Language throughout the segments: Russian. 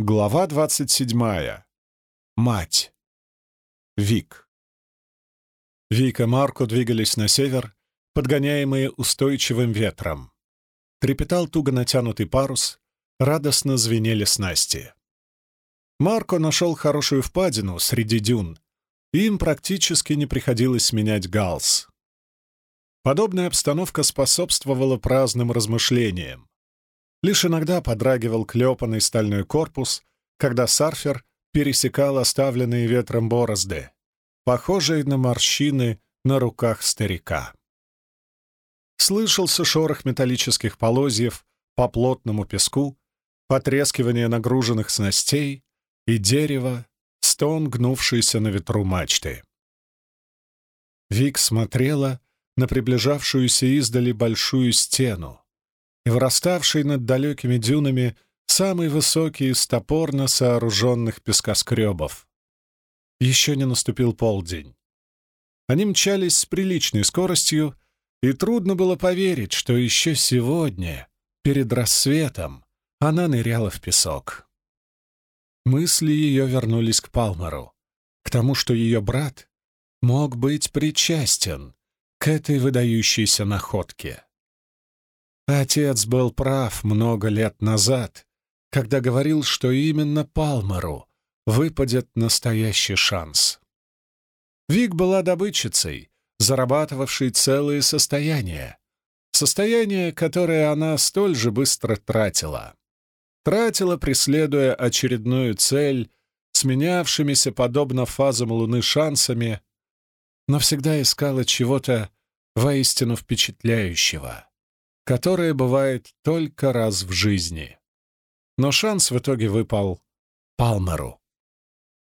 Глава двадцать седьмая. Мать. Вик. Вик и Марко двигались на север, подгоняемые устойчивым ветром. Трепетал туго натянутый парус, радостно звенели снасти. Марко нашел хорошую впадину среди дюн, им практически не приходилось менять галс. Подобная обстановка способствовала праздным размышлениям. Лишь иногда подрагивал клепанный стальной корпус, когда сарфер пересекал оставленные ветром борозды, похожие на морщины на руках старика. Слышался шорох металлических полозьев по плотному песку, потрескивание нагруженных снастей и дерево, стон, гнувшийся на ветру мачты. Вик смотрела на приближавшуюся издали большую стену, и выраставший над далекими дюнами самый высокий из топорно сооруженных пескоскребов. Еще не наступил полдень. Они мчались с приличной скоростью, и трудно было поверить, что еще сегодня, перед рассветом, она ныряла в песок. Мысли ее вернулись к Палмару, к тому, что ее брат мог быть причастен к этой выдающейся находке. Отец был прав много лет назад, когда говорил, что именно Палмеру выпадет настоящий шанс. Вик была добытчицей, зарабатывавшей целые состояния. Состояние, которое она столь же быстро тратила. Тратила, преследуя очередную цель, сменявшимися подобно фазам Луны шансами, но всегда искала чего-то воистину впечатляющего которое бывает только раз в жизни. Но шанс в итоге выпал Палмеру.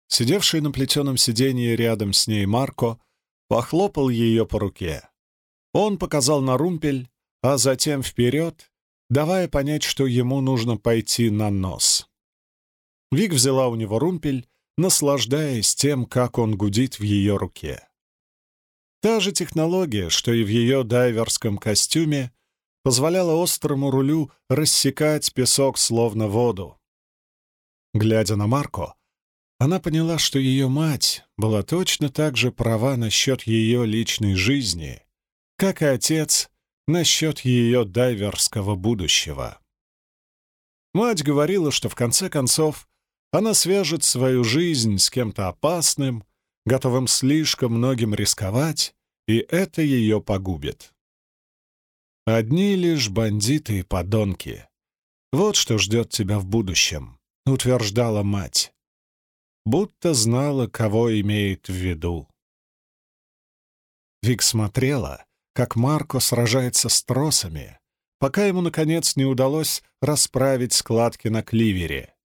Сидевший на плетеном сиденье рядом с ней Марко похлопал ее по руке. Он показал на румпель, а затем вперед, давая понять, что ему нужно пойти на нос. Вик взяла у него румпель, наслаждаясь тем, как он гудит в ее руке. Та же технология, что и в ее дайверском костюме, позволяла острому рулю рассекать песок словно воду. Глядя на Марко, она поняла, что ее мать была точно так же права насчет ее личной жизни, как и отец насчет ее дайверского будущего. Мать говорила, что в конце концов она свяжет свою жизнь с кем-то опасным, готовым слишком многим рисковать, и это ее погубит. Одни лишь бандиты и подонки. Вот что ждет тебя в будущем, утверждала мать. Будто знала, кого имеет в виду. Вик смотрела, как Марко сражается с тросами, пока ему, наконец, не удалось расправить складки на кливере.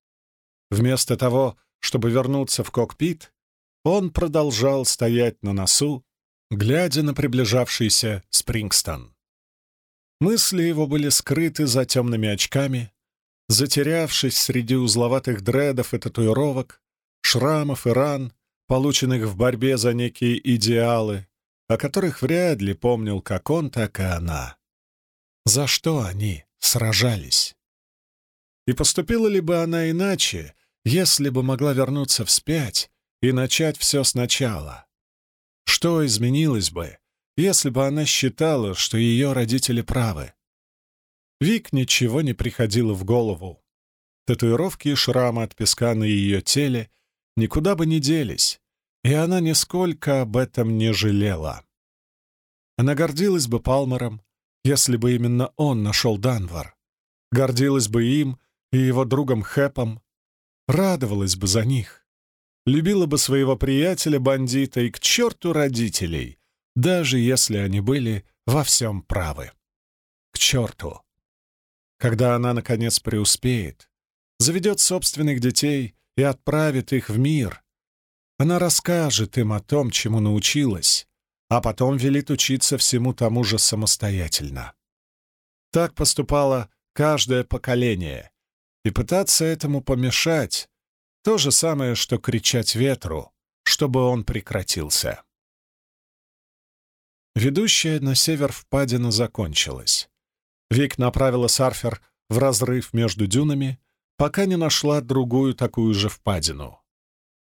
Вместо того, чтобы вернуться в кокпит, он продолжал стоять на носу, глядя на приближавшийся Спрингстон. Мысли его были скрыты за темными очками, затерявшись среди узловатых дредов и татуировок, шрамов и ран, полученных в борьбе за некие идеалы, о которых вряд ли помнил как он, так и она. За что они сражались? И поступила ли бы она иначе, если бы могла вернуться вспять и начать все сначала? Что изменилось бы, если бы она считала, что ее родители правы. Вик ничего не приходило в голову. Татуировки и шрамы от песка на ее теле никуда бы не делись, и она нисколько об этом не жалела. Она гордилась бы Палмером, если бы именно он нашел Данвар, гордилась бы им и его другом Хэпом, радовалась бы за них, любила бы своего приятеля-бандита и к черту родителей, даже если они были во всем правы. К черту! Когда она, наконец, преуспеет, заведет собственных детей и отправит их в мир, она расскажет им о том, чему научилась, а потом велит учиться всему тому же самостоятельно. Так поступало каждое поколение, и пытаться этому помешать — то же самое, что кричать ветру, чтобы он прекратился. Ведущая на север впадина закончилась. Вик направила сарфер в разрыв между дюнами, пока не нашла другую такую же впадину.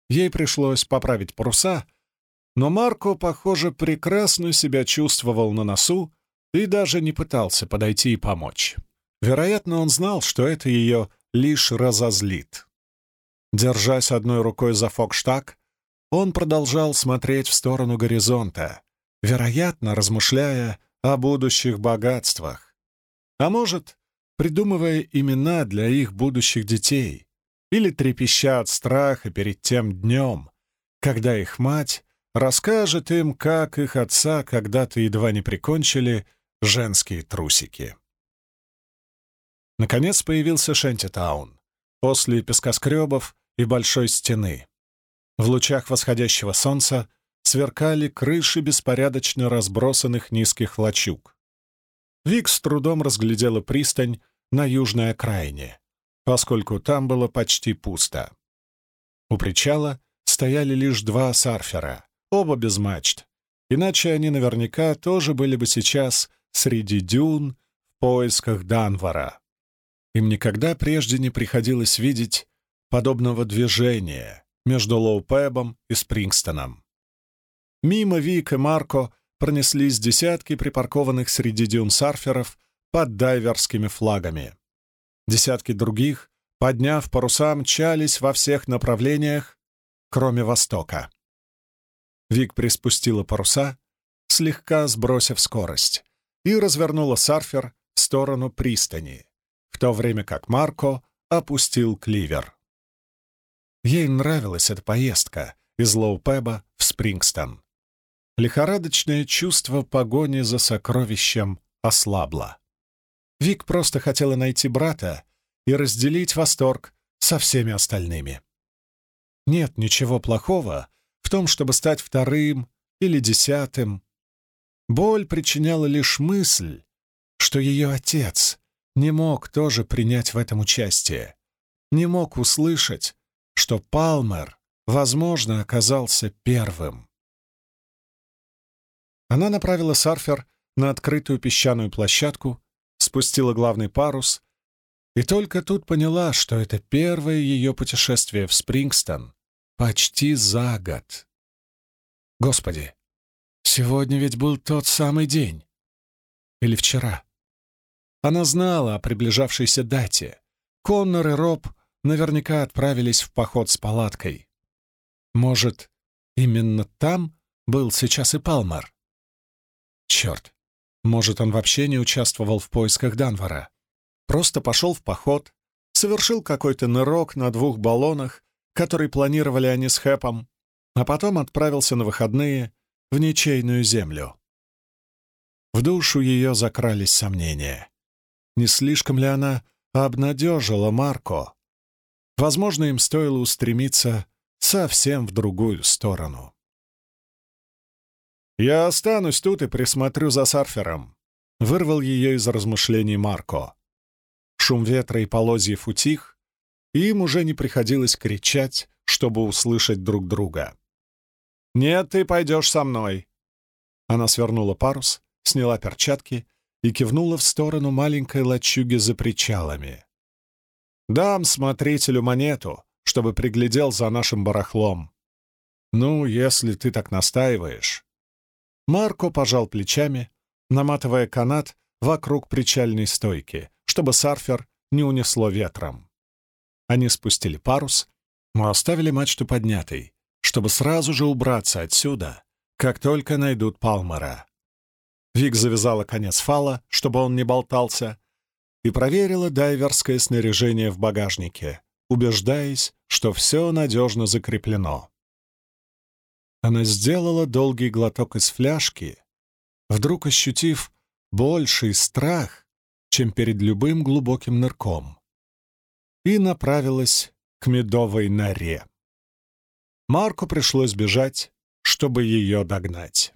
Ей пришлось поправить паруса, но Марко, похоже, прекрасно себя чувствовал на носу и даже не пытался подойти и помочь. Вероятно, он знал, что это ее лишь разозлит. Держась одной рукой за фокштаг, он продолжал смотреть в сторону горизонта, вероятно, размышляя о будущих богатствах. А может, придумывая имена для их будущих детей или трепеща от страха перед тем днем, когда их мать расскажет им, как их отца когда-то едва не прикончили женские трусики. Наконец появился Шентитаун после пескоскребов и большой стены. В лучах восходящего солнца сверкали крыши беспорядочно разбросанных низких лачуг. Вик с трудом разглядела пристань на южной окраине, поскольку там было почти пусто. У причала стояли лишь два сарфера, оба без мачт, иначе они наверняка тоже были бы сейчас среди дюн в поисках Данвара. Им никогда прежде не приходилось видеть подобного движения между Лоупебом и Спрингстоном. Мимо Вик и Марко пронеслись десятки припаркованных среди дюн сарферов под дайверскими флагами. Десятки других, подняв паруса, мчались во всех направлениях, кроме востока. Вик приспустила паруса, слегка сбросив скорость, и развернула сарфер в сторону пристани, в то время как Марко опустил кливер. Ей нравилась эта поездка из Лоупеба в Спрингстон. Лихорадочное чувство погони за сокровищем ослабло. Вик просто хотела найти брата и разделить восторг со всеми остальными. Нет ничего плохого в том, чтобы стать вторым или десятым. Боль причиняла лишь мысль, что ее отец не мог тоже принять в этом участие, не мог услышать, что Палмер, возможно, оказался первым. Она направила сарфер на открытую песчаную площадку, спустила главный парус и только тут поняла, что это первое ее путешествие в Спрингстон почти за год. Господи, сегодня ведь был тот самый день. Или вчера. Она знала о приближавшейся дате. Коннор и Роб наверняка отправились в поход с палаткой. Может, именно там был сейчас и Палмар? Черт, может, он вообще не участвовал в поисках Данвара. Просто пошел в поход, совершил какой-то нырок на двух баллонах, который планировали они с Хэпом, а потом отправился на выходные в ничейную землю. В душу ее закрались сомнения. Не слишком ли она обнадежила Марко, Возможно, им стоило устремиться совсем в другую сторону. «Я останусь тут и присмотрю за сарфером», — вырвал ее из размышлений Марко. Шум ветра и полозьев утих, и им уже не приходилось кричать, чтобы услышать друг друга. «Нет, ты пойдешь со мной!» Она свернула парус, сняла перчатки и кивнула в сторону маленькой лачуги за причалами. Дам смотрителю монету, чтобы приглядел за нашим барахлом. Ну, если ты так настаиваешь. Марко пожал плечами, наматывая канат вокруг причальной стойки, чтобы сарфер не унесло ветром. Они спустили парус, но оставили мачту поднятой, чтобы сразу же убраться отсюда, как только найдут Палмера. Вик завязала конец фала, чтобы он не болтался, и проверила дайверское снаряжение в багажнике, убеждаясь, что все надежно закреплено. Она сделала долгий глоток из фляжки, вдруг ощутив больший страх, чем перед любым глубоким нырком, и направилась к медовой норе. Марку пришлось бежать, чтобы ее догнать.